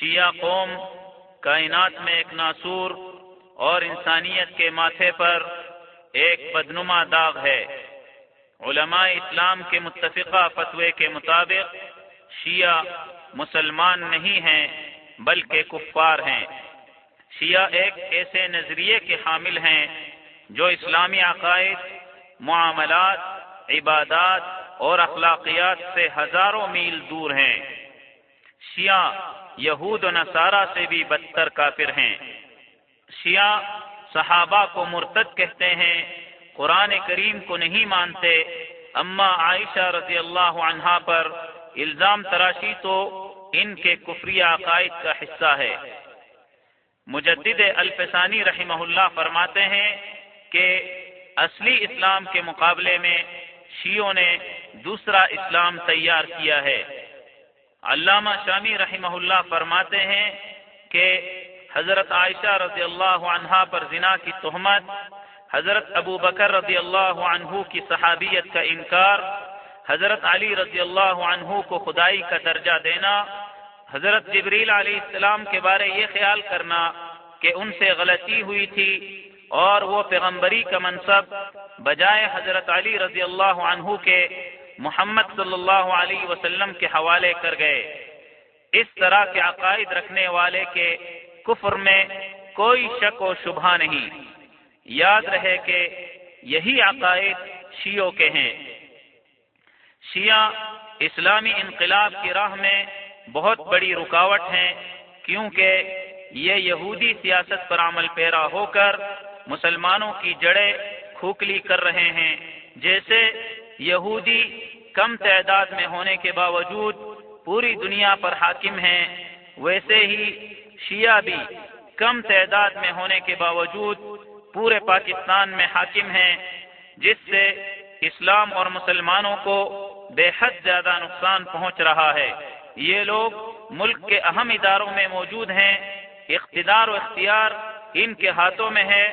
شیعہ قوم کائنات میں ایک ناسور اور انسانیت کے ماتھے پر ایک بدنما داغ ہے۔ علماء اسلام کے متفقہ فتوے کے مطابق شیعہ مسلمان نہیں ہیں بلکہ کفار ہیں۔ شیعہ ایک ایسے نظریے کے حامل ہیں جو اسلامی عقائد، معاملات، عبادات اور اخلاقیات سے ہزاروں میل دور ہیں۔ شیعہ یہود و نصارہ سے بھی بدتر کافر ہیں۔ شیعہ صحابہ کو مرتد کہتے ہیں، قرآن کریم کو نہیں مانتے۔ اما عائشہ رضی اللہ عنہا پر الزام تراشی تو ان کے کفری عقائد کا حصہ ہے۔ مجدد الفسانی رحمہ اللہ فرماتے ہیں کہ اصلی اسلام کے مقابلے میں شیعوں نے دوسرا اسلام تیار کیا ہے۔ علامہ شامی رحمہ اللہ فرماتے ہیں کہ حضرت عائشہ رضی اللہ عنہا پر زنا کی تہمت، حضرت ابو بکر رضی اللہ عنہ کی صحابیت کا انکار، حضرت علی رضی اللہ عنہ کو خدائی کا درجہ دینا، حضرت جبریل علیہ السلام کے بارے یہ خیال کرنا کہ ان سے غلطی ہوئی تھی اور وہ پیغمبری کا منصب، بجائے حضرت علی رضی اللہ عنہ کے محمد صلی اللہ علیہ وسلم کے حوالے کر گئے۔ اس طرح کے عقائد رکھنے والے کے کفر میں کوئی شک و شبہ نہیں۔ یاد رہے کہ یہی عقائد شیعوں کے ہیں۔ شیعہ اسلامی انقلاب کی راہ میں بہت بڑی رکاوٹ ہیں، کیونکہ یہ یہودی سیاست پر عمل پیرا ہو کر مسلمانوں کی جڑیں کھوکھلی کر رہے ہیں۔ جیسے یہودی کم تعداد میں ہونے کے باوجود پوری دنیا پر حاکم ہیں، ویسے ہی شیعہ بھی کم تعداد میں ہونے کے باوجود پورے پاکستان میں حاکم ہیں، جس سے اسلام اور مسلمانوں کو بے حد زیادہ نقصان پہنچ رہا ہے۔ یہ لوگ ملک کے اہم اداروں میں موجود ہیں، اقتدار و اختیار ان کے ہاتھوں میں ہے،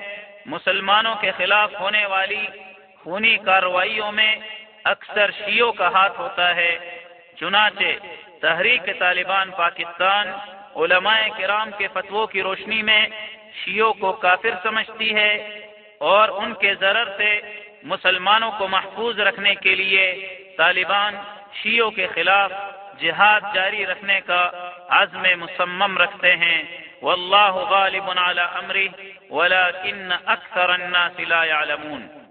مسلمانوں کے خلاف ہونے والی خونی کارروائیوں میں اکثر شیعوں کا ہاتھ ہوتا ہے، چنانچہ تحریک طالبان پاکستان علماء کرام کے فتووں کی روشنی میں شیعوں کو کافر سمجھتی ہے اور ان کے ضرر سے مسلمانوں کو محفوظ رکھنے کے لیے طالبان شیعوں کے خلاف جہاد جاری رکھنے کا عزم مسمم رکھتے ہیں۔ واللہ غالب على امره ولكن اکثر الناس لا يعلمون